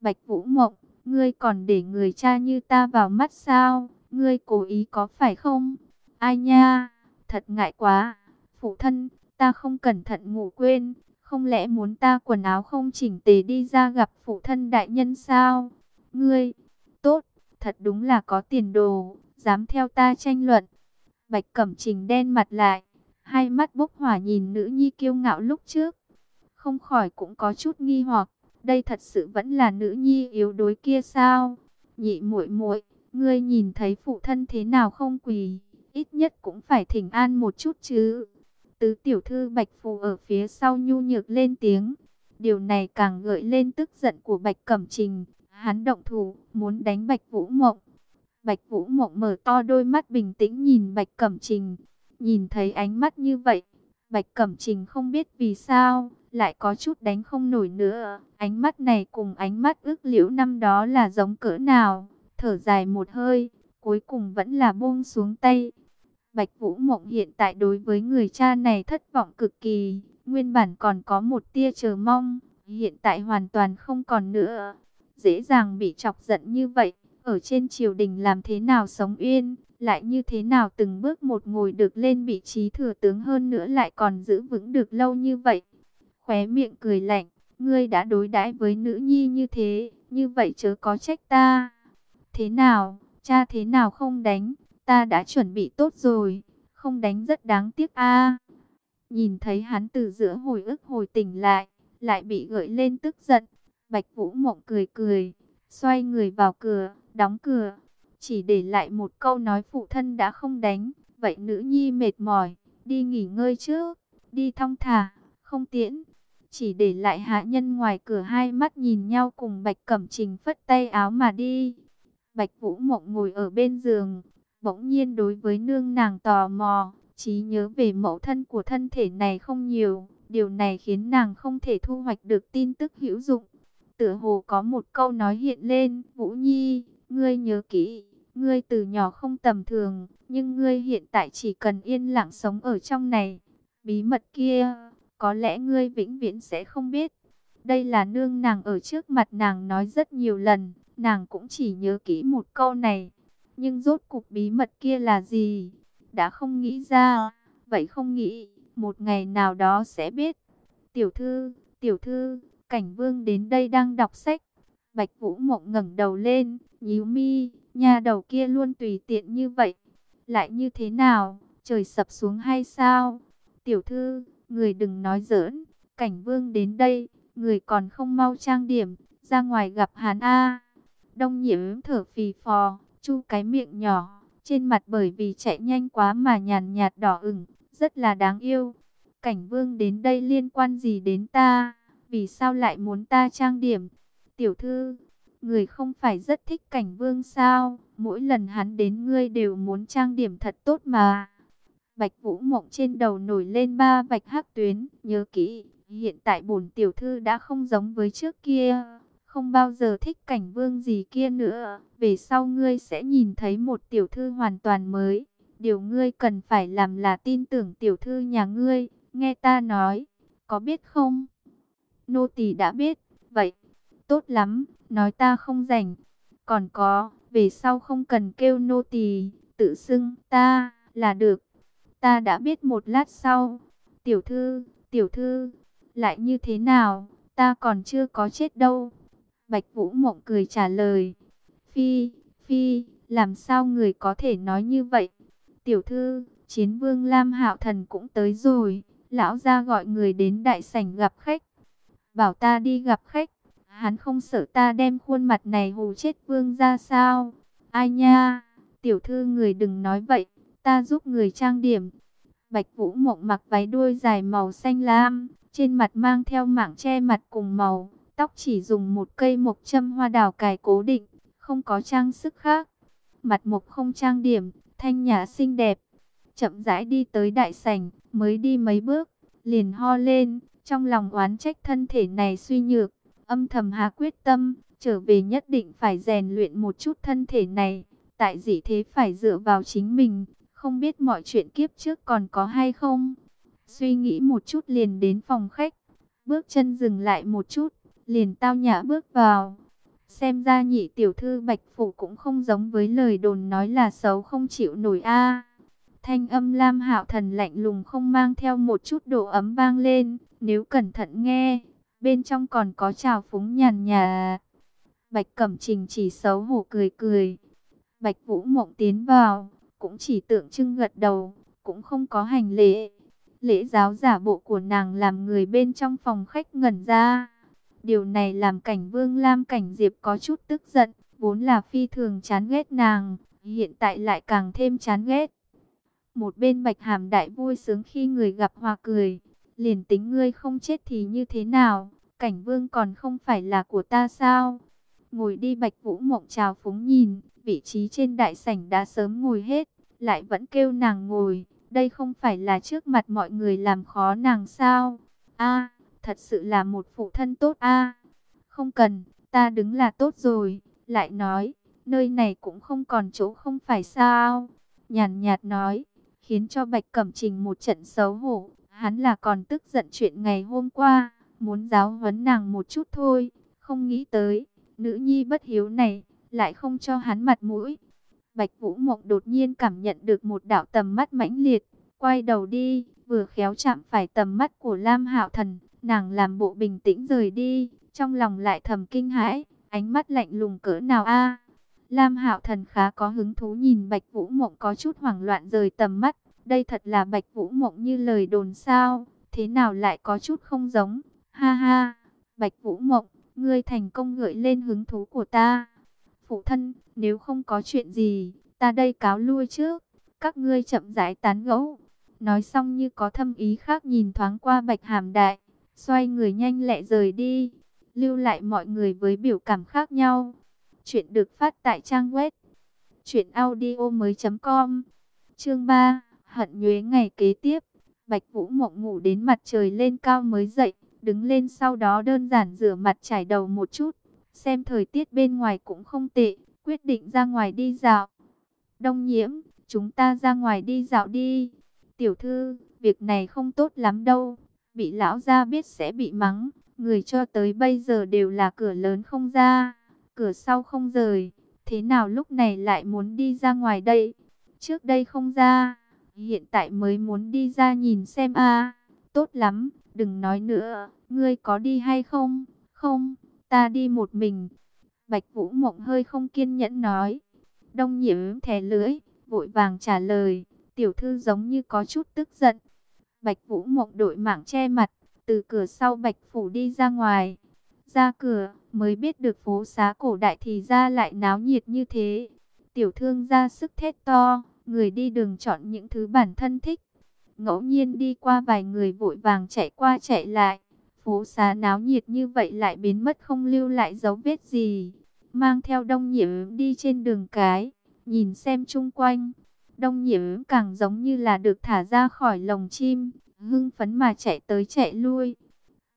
A: Bạch Vũ Mộng, ngươi còn để người cha như ta vào mắt sao? Ngươi cố ý có phải không? Ai nha, thật ngại quá. Phụ thân, ta không cẩn thận ngủ quên. Không lẽ muốn ta quần áo không chỉnh tề đi ra gặp phụ thân đại nhân sao? Ngươi, tốt, thật đúng là có tiền đồ, dám theo ta tranh luận. Bạch Cẩm Trình đen mặt lại, hai mắt bốc hỏa nhìn nữ nhi kiêu ngạo lúc trước. Không khỏi cũng có chút nghi hoặc, đây thật sự vẫn là nữ nhi yếu đuối kia sao? Nhị muội muội, ngươi nhìn thấy phụ thân thế nào không quỳ, ít nhất cũng phải thỉnh an một chút chứ. Tứ tiểu thư Bạch Phù ở phía sau nhu nhược lên tiếng. Điều này càng gợi lên tức giận của Bạch Cẩm Trình. Hắn động thủ, muốn đánh Bạch Vũ Mộng. Bạch Vũ Mộng mở to đôi mắt bình tĩnh nhìn Bạch Cẩm Trình. Nhìn thấy ánh mắt như vậy, Bạch Cẩm Trình không biết vì sao, lại có chút đánh không nổi nữa. Ánh mắt này cùng ánh mắt ước liễu năm đó là giống cỡ nào. Thở dài một hơi, cuối cùng vẫn là buông xuống tay. Bạch Vũ Mộng hiện tại đối với người cha này thất vọng cực kỳ, nguyên bản còn có một tia chờ mong, hiện tại hoàn toàn không còn nữa. Dễ dàng bị chọc giận như vậy, ở trên triều đình làm thế nào sống yên, lại như thế nào từng bước một ngồi được lên vị trí thừa tướng hơn nữa lại còn giữ vững được lâu như vậy. Khóe miệng cười lạnh, ngươi đã đối đãi với nữ nhi như thế, như vậy chớ có trách ta. Thế nào, cha thế nào không đánh, ta đã chuẩn bị tốt rồi, không đánh rất đáng tiếc a. Nhìn thấy hắn từ giữa hồi ức hồi tỉnh lại, lại bị gợi lên tức giận, Bạch Vũ Mộng cười cười, xoay người vào cửa, đóng cửa, chỉ để lại một câu nói phụ thân đã không đánh, vậy nữ nhi mệt mỏi, đi nghỉ ngơi trước, đi thong thả, không tiễn. Chỉ để lại hạ nhân ngoài cửa hai mắt nhìn nhau cùng Bạch Cẩm Trình phất tay áo mà đi. Bạch Vũ Mộng ngồi ở bên giường, bỗng nhiên đối với nương nàng tò mò, trí nhớ về mẫu thân của thân thể này không nhiều, điều này khiến nàng không thể thu hoạch được tin tức hữu dụng. Tựa hồ có một câu nói hiện lên, Vũ Nhi, ngươi nhớ kỹ, ngươi từ nhỏ không tầm thường, nhưng ngươi hiện tại chỉ cần yên lặng sống ở trong này. Bí mật kia, có lẽ ngươi vĩnh viễn sẽ không biết. Đây là nương nàng ở trước mặt nàng nói rất nhiều lần, nàng cũng chỉ nhớ kỹ một câu này. Nhưng rốt cục bí mật kia là gì? Đã không nghĩ ra, vậy không nghĩ, một ngày nào đó sẽ biết. Tiểu thư, tiểu thư, Cảnh vương đến đây đang đọc sách. Bạch Vũ Mộng ngẩng đầu lên, nhíu mi, nhà đầu kia luôn tùy tiện như vậy. Lại như thế nào, trời sập xuống hay sao? Tiểu thư, người đừng nói giỡn, cảnh vương đến đây, người còn không mau trang điểm, ra ngoài gặp hắn A. Đông nhiễm thở phì phò, chu cái miệng nhỏ, trên mặt bởi vì chạy nhanh quá mà nhàn nhạt đỏ ửng, rất là đáng yêu. Cảnh vương đến đây liên quan gì đến ta? Vì sao lại muốn ta trang điểm? Tiểu thư, người không phải rất thích cảnh vương sao? Mỗi lần hắn đến ngươi đều muốn trang điểm thật tốt mà. Bạch Vũ Mộng trên đầu nổi lên ba vạch hắc tuyến, nhớ kỹ, hiện tại bổn tiểu thư đã không giống với trước kia, không bao giờ thích cảnh vương gì kia nữa, về sau ngươi sẽ nhìn thấy một tiểu thư hoàn toàn mới. Điều ngươi cần phải làm là tin tưởng tiểu thư nhà ngươi, nghe ta nói, có biết không? Nô tỳ đã biết, vậy, tốt lắm, nói ta không rảnh. Còn có, về sau không cần kêu nô tỳ, tự xưng ta là được. Ta đã biết một lát sau. Tiểu thư, tiểu thư, lại như thế nào? Ta còn chưa có chết đâu. Bạch Vũ Mộng cười trả lời. Phi, Phi, làm sao người có thể nói như vậy? Tiểu thư, chiến vương Lam Hạo Thần cũng tới rồi. Lão ra gọi người đến đại sảnh gặp khách. Bảo ta đi gặp khách. Hắn không sợ ta đem khuôn mặt này hù chết vương ra sao? Ai nha, tiểu thư người đừng nói vậy ta giúp người trang điểm. Bạch Vũ Mộng mặc váy đuôi dài màu xanh lam, trên mặt mang theo mảng che mặt cùng màu, tóc chỉ dùng một cây mộc châm hoa đào cài cố định, không có trang sức khác. Mặt mộc không trang điểm, thanh nhã xinh đẹp. Chậm rãi đi tới đại sảnh, mới đi mấy bước, liền ho lên, trong lòng oán trách thân thể này suy nhược, âm thầm hạ quyết tâm, trở về nhất định phải rèn luyện một chút thân thể này, tại dị thế phải dựa vào chính mình, không biết mọi chuyện kiếp trước còn có hay không. Suy nghĩ một chút liền đến phòng khách. Bước chân dừng lại một chút. Liền tao nhã bước vào. Xem ra nhị tiểu thư Bạch Phủ cũng không giống với lời đồn nói là xấu không chịu nổi a. Thanh âm Lam Hạo Thần lạnh lùng không mang theo một chút độ ấm vang lên, nếu cẩn thận nghe, bên trong còn có trào phúng nhàn nhà. Bạch Cẩm Trình chỉ xấu hổ cười cười. Bạch Vũ Mộng tiến vào, cũng chỉ tượng trưng gật đầu, cũng không có hành lễ. Lễ giáo giả bộ của nàng làm người bên trong phòng khách ngẩn ra. Điều này làm cảnh Vương Lam cảnh Diệp có chút tức giận, vốn là phi thường chán ghét nàng, hiện tại lại càng thêm chán ghét. Một bên Bạch Hàm đại vui sướng khi người gặp hòa cười, liền tính ngươi không chết thì như thế nào, cảnh Vương còn không phải là của ta sao? Ngồi đi Bạch Vũ Mộng trào phúng nhìn, vị trí trên đại sảnh đã sớm ngồi hết, lại vẫn kêu nàng ngồi. Đây không phải là trước mặt mọi người làm khó nàng sao? A, thật sự là một phụ thân tốt a. Không cần, ta đứng là tốt rồi. Lại nói, nơi này cũng không còn chỗ không phải sao? Nhàn nhạt nói, khiến cho Bạch Cẩm Trình một trận xấu hổ. Hắn là còn tức giận chuyện ngày hôm qua, muốn giáo huấn nàng một chút thôi, không nghĩ tới, nữ nhi bất hiếu này, lại không cho hắn mặt mũi. Bạch Vũ Mộng đột nhiên cảm nhận được một đạo tầm mắt mãnh liệt, quay đầu đi, vừa khéo chạm phải tầm mắt của Lam Hạo Thần, nàng làm bộ bình tĩnh rời đi, trong lòng lại thầm kinh hãi, ánh mắt lạnh lùng cỡ nào a. Lam Hạo Thần khá có hứng thú nhìn Bạch Vũ Mộng có chút hoảng loạn rời tầm mắt, đây thật là Bạch Vũ Mộng như lời đồn sao, thế nào lại có chút không giống, ha ha, Bạch Vũ Mộng, ngươi thành công gợi lên hứng thú của ta. Phụ thân, nếu không có chuyện gì, ta đây cáo lui trước, các ngươi chậm rãi tán gẫu. Nói xong như có thâm ý khác nhìn thoáng qua bạch hàm đại, xoay người nhanh lẹ rời đi, lưu lại mọi người với biểu cảm khác nhau. Chuyện được phát tại trang web truyệnaudiomoi.com. Chương 3, hận nhuế ngày kế tiếp, Bạch Vũ Mộng ngủ đến mặt trời lên cao mới dậy, đứng lên sau đó đơn giản rửa mặt trải đầu một chút, xem thời tiết bên ngoài cũng không tệ, quyết định ra ngoài đi dạo. Đông nhiễm, chúng ta ra ngoài đi dạo đi. Tiểu thư, việc này không tốt lắm đâu, bị lão gia biết sẽ bị mắng, người cho tới bây giờ đều là cửa lớn không ra, cửa sau không rời, thế nào lúc này lại muốn đi ra ngoài đây? Trước đây không ra, hiện tại mới muốn đi ra nhìn xem a. tốt lắm, đừng nói nữa, ngươi có đi hay không? Không, ta đi một mình. Bạch Vũ Mộng hơi không kiên nhẫn nói. Đông nhiễm thè lưỡi, vội vàng trả lời. Tiểu thư giống như có chút tức giận. Bạch Vũ Mộng đội mạng che mặt, từ cửa sau Bạch Phủ đi ra ngoài. Ra cửa, mới biết được phố xá cổ đại thì ra lại náo nhiệt như thế. Tiểu thương ra sức thét to, người đi đường chọn những thứ bản thân thích. Ngẫu nhiên đi qua vài người vội vàng chạy qua chạy lại. Phố xá náo nhiệt như vậy lại biến mất không lưu lại dấu vết gì. Mang theo đông nhiễm đi trên đường cái, nhìn xem chung quanh. Đông nhiễm càng giống như là được thả ra khỏi lồng chim, hưng phấn mà chạy tới chạy lui.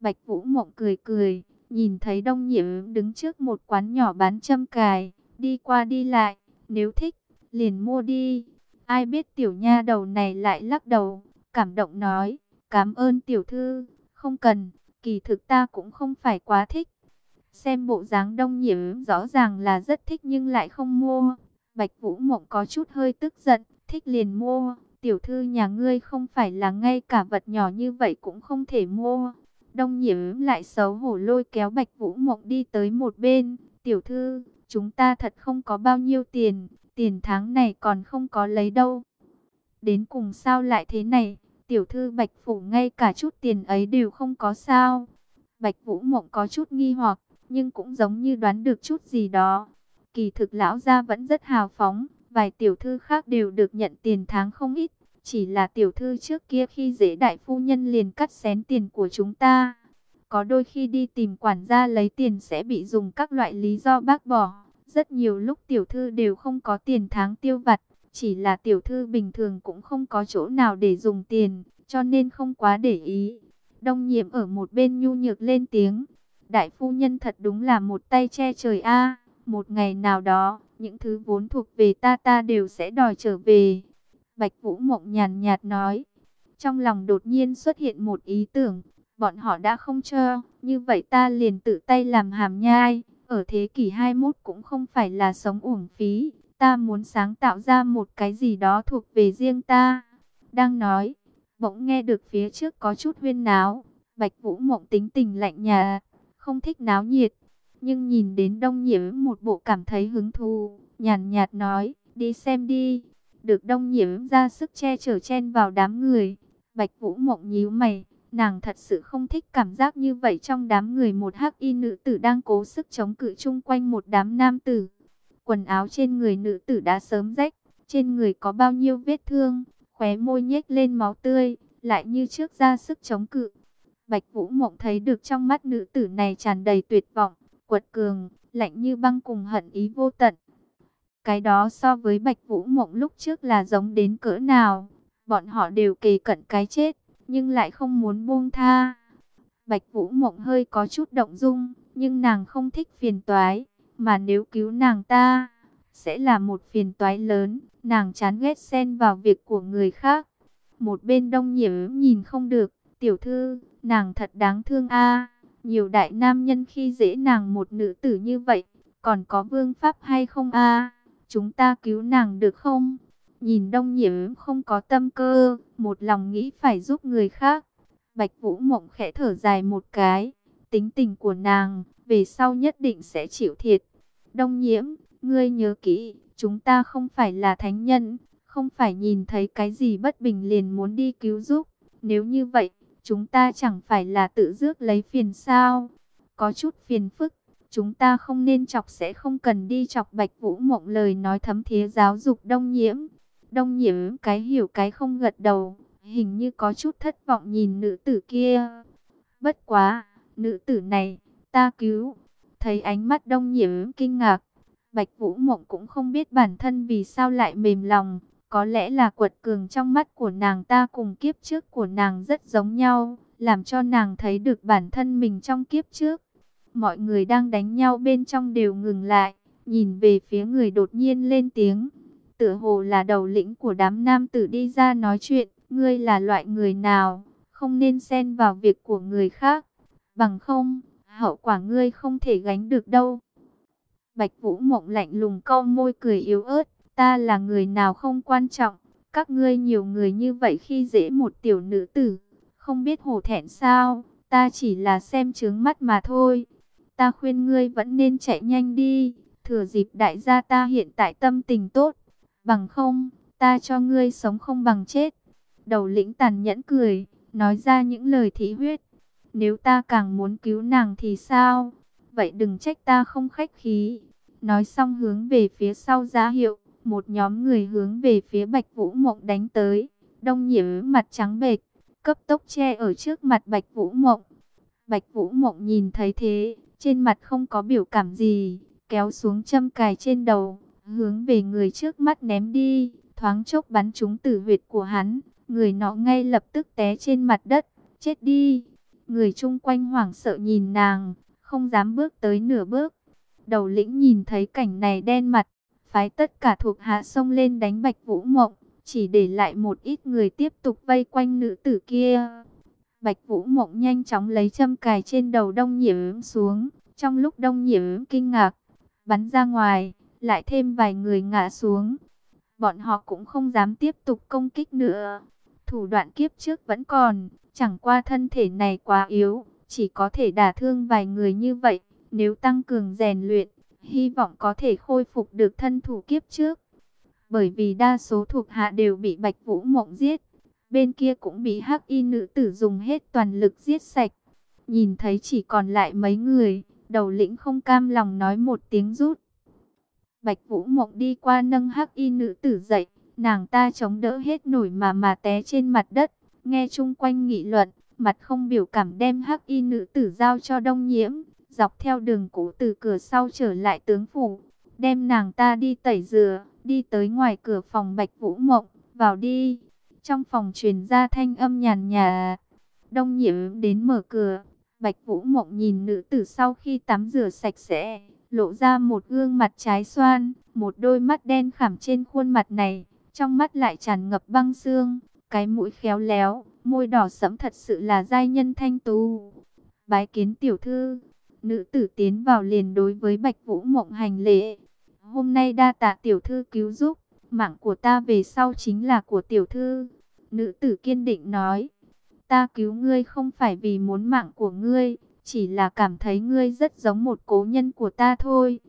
A: Bạch Vũ Mộng cười cười, nhìn thấy Đông Nhiễm đứng trước một quán nhỏ bán châm cài, đi qua đi lại, nếu thích, liền mua đi. Ai biết tiểu nha đầu này lại lắc đầu, cảm động nói, cảm ơn tiểu thư, không cần, kỳ thực ta cũng không phải quá thích. Xem bộ dáng Đông Nhiễm rõ ràng là rất thích nhưng lại không mua. Bạch Vũ Mộng có chút hơi tức giận, thích liền mua. Tiểu thư nhà ngươi không phải là ngay cả vật nhỏ như vậy cũng không thể mua. Đông nhiễm lại xấu hổ lôi kéo Bạch Vũ Mộng đi tới một bên. Tiểu thư, chúng ta thật không có bao nhiêu tiền, tiền tháng này còn không có lấy đâu. Đến cùng sao lại thế này, tiểu thư Bạch Phủ ngay cả chút tiền ấy đều không có sao. Bạch Vũ Mộng có chút nghi hoặc, nhưng cũng giống như đoán được chút gì đó. Kỳ thực lão gia vẫn rất hào phóng, vài tiểu thư khác đều được nhận tiền tháng không ít. Chỉ là tiểu thư trước kia khi dễ đại phu nhân liền cắt xén tiền của chúng ta. Có đôi khi đi tìm quản gia lấy tiền sẽ bị dùng các loại lý do bác bỏ. Rất nhiều lúc tiểu thư đều không có tiền tháng tiêu vặt. Chỉ là tiểu thư bình thường cũng không có chỗ nào để dùng tiền, cho nên không quá để ý. Đông nhiễm ở một bên nhu nhược lên tiếng. Đại phu nhân thật đúng là một tay che trời a Một ngày nào đó, những thứ vốn thuộc về ta ta đều sẽ đòi trở về. Bạch Vũ Mộng nhàn nhạt nói. Trong lòng đột nhiên xuất hiện một ý tưởng. Bọn họ đã không cho, như vậy ta liền tự tay làm hàm nhai. Ở thế kỷ 21 cũng không phải là sống uổng phí. Ta muốn sáng tạo ra một cái gì đó thuộc về riêng ta. Đang nói, bỗng nghe được phía trước có chút huyên náo. Bạch Vũ Mộng tính tình lạnh nhà, không thích náo nhiệt. Nhưng nhìn đến đông nhiễm một bộ cảm thấy hứng thú, nhàn nhạt nói, đi xem đi. Được đông nhiễm ra sức che chở chen vào đám người. Bạch Vũ Mộng nhíu mày, nàng thật sự không thích cảm giác như vậy trong đám người một hắc y nữ tử đang cố sức chống cự chung quanh một đám nam tử. Quần áo trên người nữ tử đã sớm rách, trên người có bao nhiêu vết thương, khóe môi nhếch lên máu tươi, lại như trước ra sức chống cự. Bạch Vũ Mộng thấy được trong mắt nữ tử này tràn đầy tuyệt vọng, quật cường, lạnh như băng cùng hận ý vô tận. Cái đó so với Bạch Vũ Mộng lúc trước là giống đến cỡ nào. Bọn họ đều kề cận cái chết, nhưng lại không muốn buông tha. Bạch Vũ Mộng hơi có chút động dung, nhưng nàng không thích phiền toái. Mà nếu cứu nàng ta, sẽ là một phiền toái lớn. Nàng chán ghét xen vào việc của người khác. Một bên đông nhiễm nhìn không được. Tiểu thư, nàng thật đáng thương a Nhiều đại nam nhân khi dễ nàng một nữ tử như vậy. Còn có vương pháp hay không a chúng ta cứu nàng được không? Nhìn đông nhiễm không có tâm cơ, một lòng nghĩ phải giúp người khác. Bạch Vũ Mộng khẽ thở dài một cái, tính tình của nàng, về sau nhất định sẽ chịu thiệt. Đông nhiễm, ngươi nhớ kỹ, chúng ta không phải là thánh nhân, không phải nhìn thấy cái gì bất bình liền muốn đi cứu giúp. Nếu như vậy, chúng ta chẳng phải là tự rước lấy phiền sao? Có chút phiền phức, Chúng ta không nên chọc sẽ không cần đi chọc Bạch Vũ Mộng lời nói thấm thía giáo dục đông nhiễm. Đông nhiễm cái hiểu cái không gật đầu, hình như có chút thất vọng nhìn nữ tử kia. Bất quá, nữ tử này, ta cứu. Thấy ánh mắt đông nhiễm kinh ngạc, Bạch Vũ Mộng cũng không biết bản thân vì sao lại mềm lòng. Có lẽ là quật cường trong mắt của nàng ta cùng kiếp trước của nàng rất giống nhau, làm cho nàng thấy được bản thân mình trong kiếp trước. Mọi người đang đánh nhau bên trong đều ngừng lại, nhìn về phía người đột nhiên lên tiếng. Tựa hồ là đầu lĩnh của đám nam tử đi ra nói chuyện, ngươi là loại người nào, không nên xen vào việc của người khác. Bằng không, hậu quả ngươi không thể gánh được đâu. Bạch Vũ Mộng lạnh lùng câu môi cười yếu ớt, ta là người nào không quan trọng, các ngươi nhiều người như vậy khi dễ một tiểu nữ tử, không biết hổ thẹn sao, ta chỉ là xem trướng mắt mà thôi ta khuyên ngươi vẫn nên chạy nhanh đi, thừa dịp đại gia ta hiện tại tâm tình tốt, bằng không, ta cho ngươi sống không bằng chết. Đầu lĩnh tàn nhẫn cười, nói ra những lời thí huyết. Nếu ta càng muốn cứu nàng thì sao? Vậy đừng trách ta không khách khí. Nói xong hướng về phía sau giá hiệu, một nhóm người hướng về phía Bạch Vũ Mộng đánh tới. Đông nhiễm mặt trắng bệch, cấp tốc che ở trước mặt Bạch Vũ Mộng. Bạch Vũ Mộng nhìn thấy thế, trên mặt không có biểu cảm gì, kéo xuống châm cài trên đầu, hướng về người trước mắt ném đi, thoáng chốc bắn trúng tử huyệt của hắn, người nọ ngay lập tức té trên mặt đất, chết đi. Người chung quanh hoảng sợ nhìn nàng, không dám bước tới nửa bước. Đầu lĩnh nhìn thấy cảnh này đen mặt, phái tất cả thuộc hạ xông lên đánh Bạch Vũ Mộng, chỉ để lại một ít người tiếp tục vây quanh nữ tử kia. Bạch Vũ Mộng nhanh chóng lấy châm cài trên đầu Đông Nhiễm xuống, trong lúc Đông Nhiễm kinh ngạc, bắn ra ngoài, lại thêm vài người ngã xuống. Bọn họ cũng không dám tiếp tục công kích nữa. Thủ đoạn kiếp trước vẫn còn, chẳng qua thân thể này quá yếu, chỉ có thể đả thương vài người như vậy. Nếu tăng cường rèn luyện, hy vọng có thể khôi phục được thân thủ kiếp trước. Bởi vì đa số thuộc hạ đều bị Bạch Vũ Mộng giết, bên kia cũng bị Hắc Y nữ tử dùng hết toàn lực giết sạch. Nhìn thấy chỉ còn lại mấy người, đầu lĩnh không cam lòng nói một tiếng rút. Bạch Vũ Mộng đi qua nâng Hắc Y nữ tử dậy, nàng ta chống đỡ hết nổi mà mà té trên mặt đất, nghe chung quanh nghị luận, mặt không biểu cảm đem Hắc Y nữ tử giao cho Đông Nhiễm, dọc theo đường cũ từ cửa sau trở lại tướng phủ, đem nàng ta đi tẩy rửa, đi tới ngoài cửa phòng Bạch Vũ Mộng, vào đi. Trong phòng truyền ra thanh âm nhàn nhà, Đông Nhiễm đến mở cửa, Bạch Vũ Mộng nhìn nữ tử sau khi tắm rửa sạch sẽ, lộ ra một gương mặt trái xoan, một đôi mắt đen khảm trên khuôn mặt này, trong mắt lại tràn ngập băng xương, cái mũi khéo léo, môi đỏ sẫm thật sự là giai nhân thanh tú. Bái kiến tiểu thư, nữ tử tiến vào liền đối với Bạch Vũ Mộng hành lễ. Hôm nay đa tạ tiểu thư cứu giúp, mạng của ta về sau chính là của tiểu thư. Nữ tử kiên định nói, ta cứu ngươi không phải vì muốn mạng của ngươi, chỉ là cảm thấy ngươi rất giống một cố nhân của ta thôi.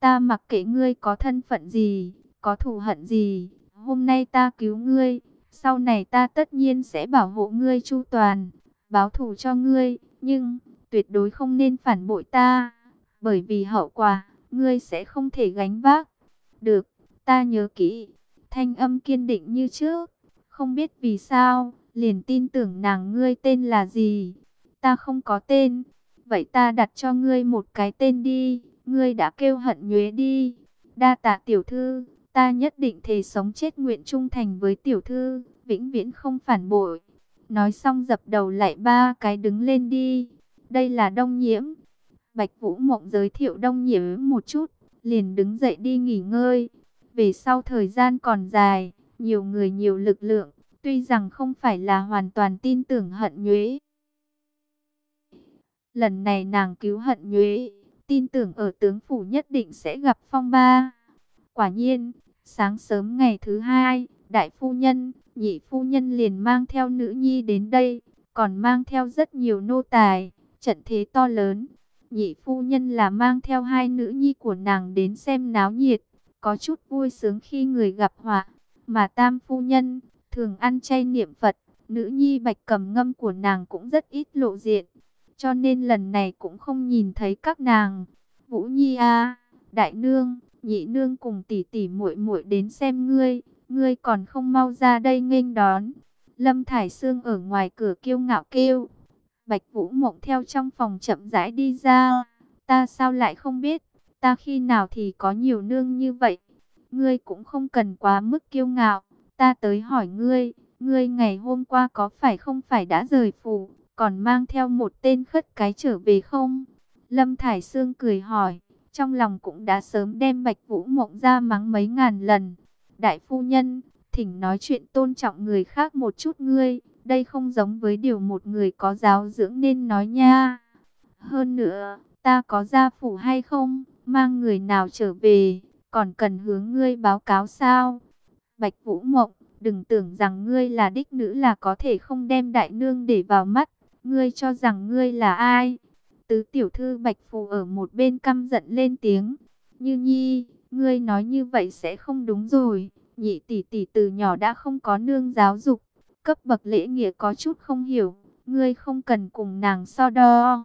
A: Ta mặc kệ ngươi có thân phận gì, có thù hận gì, hôm nay ta cứu ngươi, sau này ta tất nhiên sẽ bảo hộ ngươi chu toàn, báo thù cho ngươi, nhưng tuyệt đối không nên phản bội ta, bởi vì hậu quả, ngươi sẽ không thể gánh vác. Được, ta nhớ kỹ, thanh âm kiên định như trước, không biết vì sao, liền tin tưởng nàng ngươi tên là gì. Ta không có tên, vậy ta đặt cho ngươi một cái tên đi, ngươi đã kêu hận nhuế đi. Đa tạ tiểu thư, ta nhất định thề sống chết nguyện trung thành với tiểu thư, vĩnh viễn không phản bội. Nói xong dập đầu lại ba cái đứng lên đi. Đây là Đông Nhiễm. Bạch Vũ Mộng giới thiệu Đông Nhiễm một chút, liền đứng dậy đi nghỉ ngơi. Về sau thời gian còn dài, nhiều người nhiều lực lượng, tuy rằng không phải là hoàn toàn tin tưởng hận nhuế. Lần này nàng cứu hận nhuế, tin tưởng ở tướng phủ nhất định sẽ gặp phong ba. Quả nhiên, sáng sớm ngày thứ hai, đại phu nhân, nhị phu nhân liền mang theo nữ nhi đến đây, còn mang theo rất nhiều nô tài, trận thế to lớn. Nhị phu nhân là mang theo hai nữ nhi của nàng đến xem náo nhiệt, có chút vui sướng khi người gặp họa, mà tam phu nhân thường ăn chay niệm Phật, nữ nhi bạch cầm ngâm của nàng cũng rất ít lộ diện, cho nên lần này cũng không nhìn thấy các nàng. Vũ Nhi a, đại nương, nhị nương cùng tỷ tỷ muội muội đến xem ngươi, ngươi còn không mau ra đây nghênh đón. Lâm Thải Sương ở ngoài cửa kiêu ngạo kêu. Bạch Vũ Mộng theo trong phòng chậm rãi đi ra. Ta sao lại không biết, ta khi nào thì có nhiều nương như vậy. Ngươi cũng không cần quá mức kiêu ngạo. Ta tới hỏi ngươi, ngươi ngày hôm qua có phải không phải đã rời phủ, còn mang theo một tên khất cái trở về không? Lâm Thải Sương cười hỏi, trong lòng cũng đã sớm đem Bạch Vũ Mộng ra mắng mấy ngàn lần. Đại phu nhân, thỉnh nói chuyện tôn trọng người khác một chút ngươi, đây không giống với điều một người có giáo dưỡng nên nói nha. Hơn nữa, ta có gia phủ hay không, mang người nào trở về, còn cần hướng ngươi báo cáo sao? Bạch Vũ Mộng, đừng tưởng rằng ngươi là đích nữ là có thể không đem đại nương để vào mắt, ngươi cho rằng ngươi là ai? Tứ tiểu thư Bạch Phù ở một bên căm giận lên tiếng. Như nhi, ngươi nói như vậy sẽ không đúng rồi. Nhị tỷ tỷ từ nhỏ đã không có nương giáo dục. Cấp bậc lễ nghĩa có chút không hiểu. Ngươi không cần cùng nàng so đo.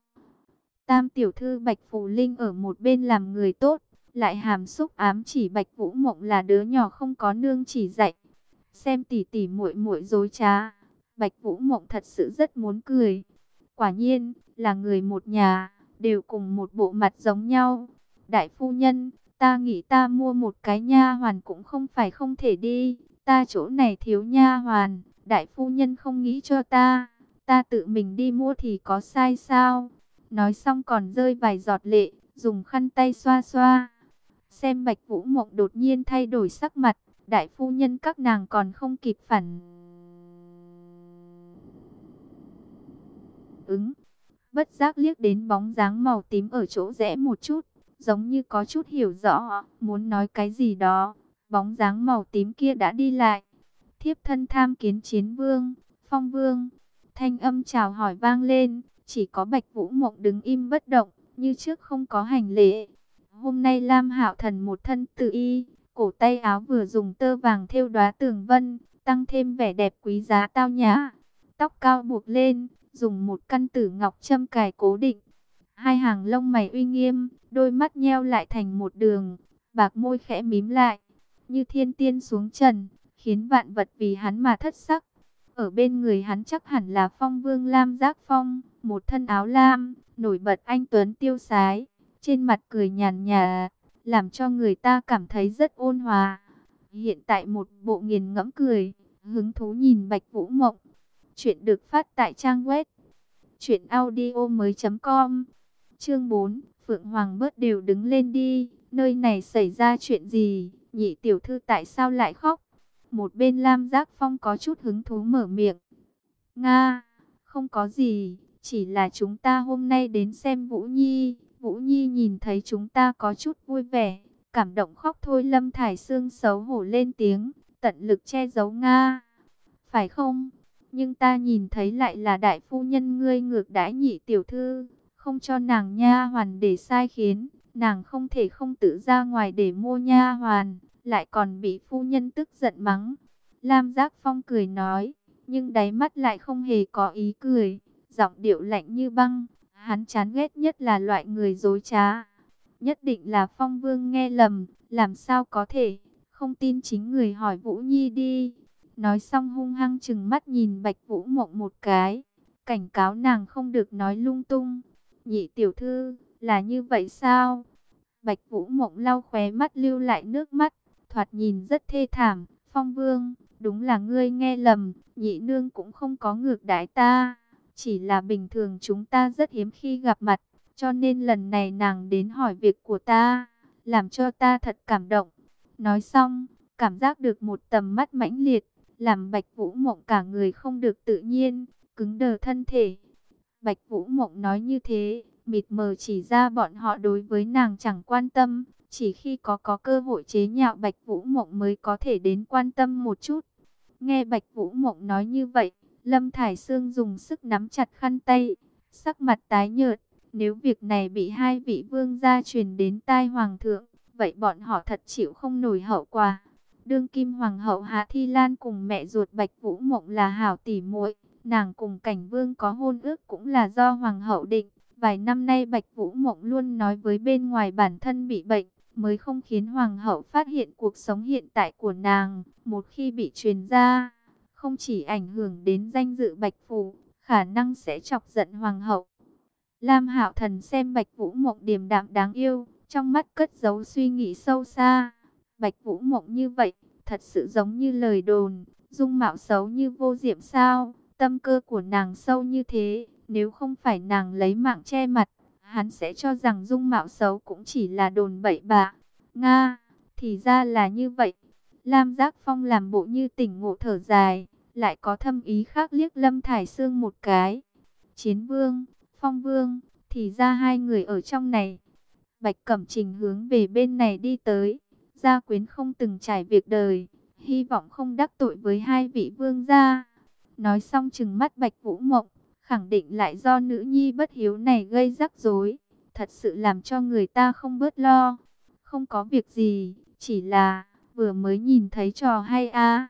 A: Tam tiểu thư Bạch Phù Linh ở một bên làm người tốt. Lại hàm xúc ám chỉ Bạch Vũ Mộng là đứa nhỏ không có nương chỉ dạy. Xem tỷ tỷ muội muội dối trá. Bạch Vũ Mộng thật sự rất muốn cười. Quả nhiên, là người một nhà, đều cùng một bộ mặt giống nhau. Đại phu nhân, ta nghĩ ta mua một cái nha hoàn cũng không phải không thể đi. Ta chỗ này thiếu nha hoàn, đại phu nhân không nghĩ cho ta. Ta tự mình đi mua thì có sai sao? Nói xong còn rơi vài giọt lệ, dùng khăn tay xoa xoa. Xem Bạch Vũ Mộng đột nhiên thay đổi sắc mặt, đại phu nhân các nàng còn không kịp phản ứng. Bất giác liếc đến bóng dáng màu tím ở chỗ rẽ một chút, giống như có chút hiểu rõ, muốn nói cái gì đó. Bóng dáng màu tím kia đã đi lại. Thiếp thân tham kiến chiến vương, phong vương. Thanh âm chào hỏi vang lên, chỉ có Bạch Vũ Mộng đứng im bất động, như trước không có hành lễ. Hôm nay Lam Hạo Thần một thân tự y, cổ tay áo vừa dùng tơ vàng thêu đóa tường vân, tăng thêm vẻ đẹp quý giá tao nhã. Tóc cao buộc lên, dùng một căn tử ngọc châm cài cố định. Hai hàng lông mày uy nghiêm, đôi mắt nheo lại thành một đường, bạc môi khẽ mím lại, như thiên tiên xuống trần, khiến vạn vật vì hắn mà thất sắc. Ở bên người hắn chắc hẳn là phong vương Lam Giác Phong, một thân áo lam, nổi bật anh Tuấn tiêu sái, trên mặt cười nhàn nhạt, làm cho người ta cảm thấy rất ôn hòa. Hiện tại một bộ nghiền ngẫm cười, hứng thú nhìn Bạch Vũ Mộng. Chuyện được phát tại trang web truyệnaudiomoi.com. Chương 4, Phượng Hoàng bớt đều đứng lên đi, nơi này xảy ra chuyện gì? Nhị tiểu thư tại sao lại khóc? Một bên Lam Giác Phong có chút hứng thú mở miệng. Nga, không có gì, chỉ là chúng ta hôm nay đến xem Vũ Nhi. Vũ Nhi nhìn thấy chúng ta có chút vui vẻ, cảm động khóc thôi Lâm Thải Sương xấu hổ lên tiếng, tận lực che giấu Nga. Phải không? Nhưng ta nhìn thấy lại là đại phu nhân ngươi ngược đãi nhị tiểu thư, không cho nàng nha hoàn để sai khiến, nàng không thể không tự ra ngoài để mua nha hoàn, lại còn bị phu nhân tức giận mắng. Lam Giác Phong cười nói, nhưng đáy mắt lại không hề có ý cười, giọng điệu lạnh như băng, hắn chán ghét nhất là loại người dối trá. Nhất định là Phong Vương nghe lầm, làm sao có thể, không tin chính người hỏi Vũ Nhi đi. Nói xong hung hăng chừng mắt nhìn Bạch Vũ Mộng một cái, cảnh cáo nàng không được nói lung tung. Nhị tiểu thư, là như vậy sao? Bạch Vũ Mộng lau khóe mắt lưu lại nước mắt, thoạt nhìn rất thê thảm. Phong Vương, đúng là ngươi nghe lầm, nhị nương cũng không có ngược đãi ta. Chỉ là bình thường chúng ta rất hiếm khi gặp mặt, cho nên lần này nàng đến hỏi việc của ta, làm cho ta thật cảm động. Nói xong, cảm giác được một tầm mắt mãnh liệt, làm Bạch Vũ Mộng cả người không được tự nhiên, cứng đờ thân thể. Bạch Vũ Mộng nói như thế, mịt mờ chỉ ra bọn họ đối với nàng chẳng quan tâm, chỉ khi có có cơ hội chế nhạo Bạch Vũ Mộng mới có thể đến quan tâm một chút. Nghe Bạch Vũ Mộng nói như vậy, Lâm Thải Sương dùng sức nắm chặt khăn tay, sắc mặt tái nhợt. Nếu việc này bị hai vị vương gia truyền đến tai hoàng thượng, vậy bọn họ thật chịu không nổi hậu quả. Đương kim hoàng hậu Hạ Thi Lan cùng mẹ ruột Bạch Vũ Mộng là hảo tỷ muội, nàng cùng cảnh vương có hôn ước cũng là do hoàng hậu định. Vài năm nay Bạch Vũ Mộng luôn nói với bên ngoài bản thân bị bệnh, mới không khiến hoàng hậu phát hiện cuộc sống hiện tại của nàng. Một khi bị truyền ra, không chỉ ảnh hưởng đến danh dự Bạch Phủ, khả năng sẽ chọc giận hoàng hậu. Lam Hạo Thần xem Bạch Vũ Mộng điềm đạm đáng yêu, trong mắt cất giấu suy nghĩ sâu xa. Bạch Vũ Mộng như vậy, thật sự giống như lời đồn, dung mạo xấu như vô diệm sao, tâm cơ của nàng sâu như thế, nếu không phải nàng lấy mạng che mặt, hắn sẽ cho rằng dung mạo xấu cũng chỉ là đồn bậy bạ. Nga, thì ra là như vậy. Lam Giác Phong làm bộ như tỉnh ngộ thở dài, lại có thâm ý khác liếc Lâm Thải Sương một cái. Chiến Vương, Phong Vương, thì ra hai người ở trong này. Bạch Cẩm Trình hướng về bên này đi tới. Gia quyến không từng trải việc đời, hy vọng không đắc tội với hai vị vương gia. Nói xong chừng mắt Bạch Vũ Mộng, khẳng định lại do nữ nhi bất hiếu này gây rắc rối, thật sự làm cho người ta không bớt lo. Không có việc gì, chỉ là vừa mới nhìn thấy trò hay a.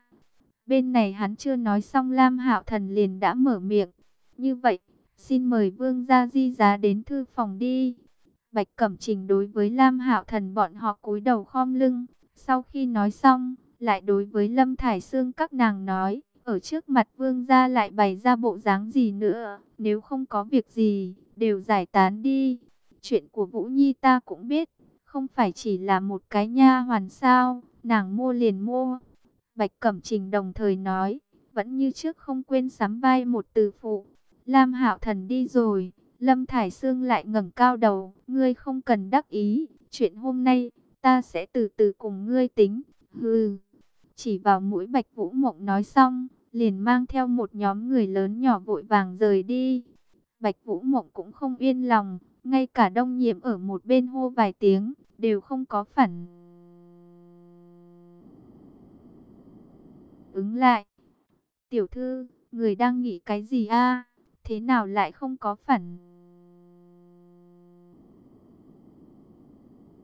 A: Bên này hắn chưa nói xong Lam Hạo Thần liền đã mở miệng. Như vậy, xin mời Vương gia di giá đến thư phòng đi. Bạch Cẩm Trình đối với Lam Hạo Thần bọn họ cúi đầu khom lưng, sau khi nói xong, lại đối với Lâm Thải Sương các nàng nói, ở trước mặt Vương gia lại bày ra bộ dáng gì nữa, nếu không có việc gì, đều giải tán đi. Chuyện của Vũ Nhi ta cũng biết, không phải chỉ là một cái nha hoàn sao, nàng mua liền mua. Bạch Cẩm Trình đồng thời nói, vẫn như trước không quên sắm vai một từ phụ. Lam Hạo Thần đi rồi, Lâm Thải Sương lại ngẩng cao đầu, ngươi không cần đắc ý, chuyện hôm nay, ta sẽ từ từ cùng ngươi tính, hừ. Chỉ vào mũi Bạch Vũ Mộng nói xong, liền mang theo một nhóm người lớn nhỏ vội vàng rời đi. Bạch Vũ Mộng cũng không yên lòng, ngay cả đông nhiễm ở một bên hô vài tiếng, đều không có phản. Ứng lại, tiểu thư, người đang nghĩ cái gì a? thế nào lại không có phản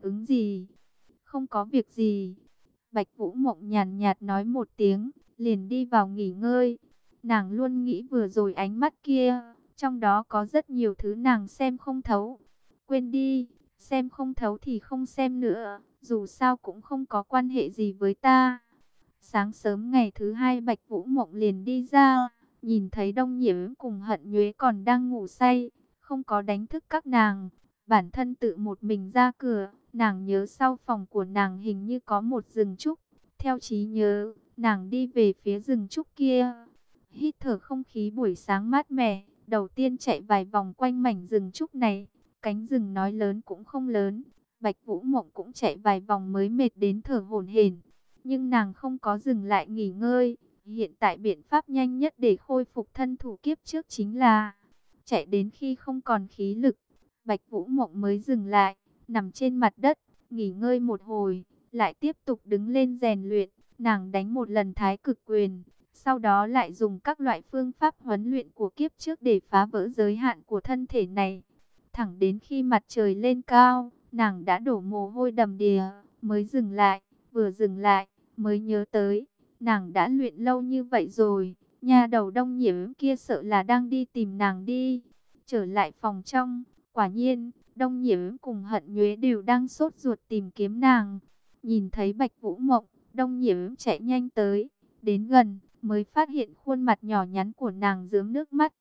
A: ứng gì? Không có việc gì. Bạch Vũ Mộng nhàn nhạt nói một tiếng, liền đi vào nghỉ ngơi. Nàng luôn nghĩ vừa rồi ánh mắt kia, trong đó có rất nhiều thứ nàng xem không thấu. Quên đi, xem không thấu thì không xem nữa, dù sao cũng không có quan hệ gì với ta. Sáng sớm ngày thứ hai Bạch Vũ Mộng liền đi ra, nhìn thấy Đông Nhiễm cùng Hận Nhuế còn đang ngủ say, không có đánh thức các nàng. Bản thân tự một mình ra cửa, nàng nhớ sau phòng của nàng hình như có một rừng trúc. Theo trí nhớ, nàng đi về phía rừng trúc kia, hít thở không khí buổi sáng mát mẻ, đầu tiên chạy vài vòng quanh mảnh rừng trúc này, cánh rừng nói lớn cũng không lớn, Bạch Vũ Mộng cũng chạy vài vòng mới mệt đến thở hổn hển, nhưng nàng không có dừng lại nghỉ ngơi, hiện tại biện pháp nhanh nhất để khôi phục thân thủ kiếp trước chính là chạy đến khi không còn khí lực, Bạch Vũ Mộng mới dừng lại, nằm trên mặt đất, nghỉ ngơi một hồi, lại tiếp tục đứng lên rèn luyện. Nàng đánh một lần thái cực quyền, sau đó lại dùng các loại phương pháp huấn luyện của kiếp trước để phá vỡ giới hạn của thân thể này. Thẳng đến khi mặt trời lên cao, nàng đã đổ mồ hôi đầm đìa, mới dừng lại, vừa dừng lại, mới nhớ tới, nàng đã luyện lâu như vậy rồi, nhà đầu đông nhiễm kia sợ là đang đi tìm nàng đi. Trở lại phòng trong, quả nhiên, đông nhiễm cùng hận nhuế đều đang sốt ruột tìm kiếm nàng. Nhìn thấy bạch vũ mộng, Đông nhiễm chạy nhanh tới, đến gần, mới phát hiện khuôn mặt nhỏ nhắn của nàng dướm nước mắt.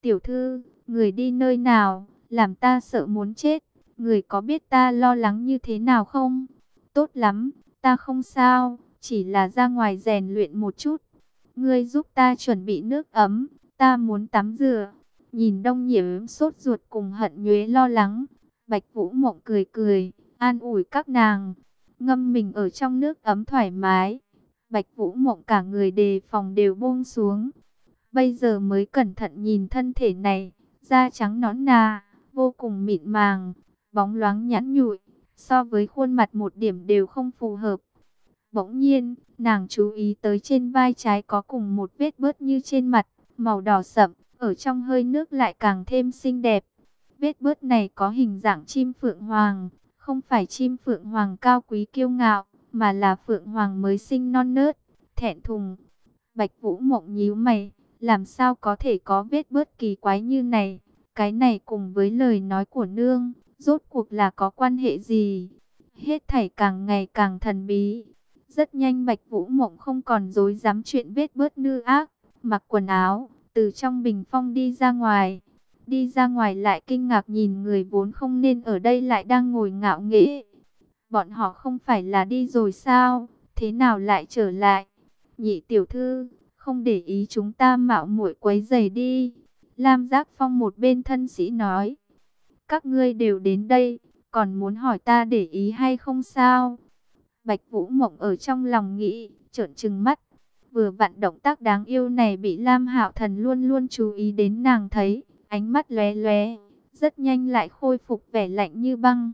A: Tiểu thư, người đi nơi nào, làm ta sợ muốn chết, người có biết ta lo lắng như thế nào không? Tốt lắm, ta không sao, chỉ là ra ngoài rèn luyện một chút. Ngươi giúp ta chuẩn bị nước ấm, ta muốn tắm rửa. Nhìn đông nhiễm sốt ruột cùng hận nhuế lo lắng, Bạch Vũ Mộng cười cười, an ủi các nàng ngâm mình ở trong nước ấm thoải mái. Bạch Vũ Mộng cả người đề phòng đều buông xuống. Bây giờ mới cẩn thận nhìn thân thể này, da trắng nõn nà, vô cùng mịn màng, bóng loáng nhẵn nhụi, so với khuôn mặt một điểm đều không phù hợp. Bỗng nhiên, nàng chú ý tới trên vai trái có cùng một vết bớt như trên mặt, màu đỏ sậm, ở trong hơi nước lại càng thêm xinh đẹp. Vết bớt này có hình dạng chim phượng hoàng, không phải chim phượng hoàng cao quý kiêu ngạo, mà là phượng hoàng mới sinh non nớt, thẹn thùng. Bạch Vũ Mộng nhíu mày, làm sao có thể có vết bớt kỳ quái như này? Cái này cùng với lời nói của nương, rốt cuộc là có quan hệ gì? Hết thảy càng ngày càng thần bí. Rất nhanh Bạch Vũ Mộng không còn dối dám chuyện vết bớt nư ác, mặc quần áo, từ trong bình phong đi ra ngoài. Đi ra ngoài lại kinh ngạc nhìn người vốn không nên ở đây lại đang ngồi ngạo nghễ. Bọn họ không phải là đi rồi sao? Thế nào lại trở lại? Nhị tiểu thư, không để ý chúng ta mạo muội quấy giày đi. Lam Giác Phong một bên thân sĩ nói. Các ngươi đều đến đây, còn muốn hỏi ta để ý hay không sao? Bạch Vũ Mộng ở trong lòng nghĩ, trợn trừng mắt. Vừa vặn động tác đáng yêu này bị Lam Hạo Thần luôn luôn chú ý đến nàng thấy ánh mắt lóe lóe, rất nhanh lại khôi phục vẻ lạnh như băng.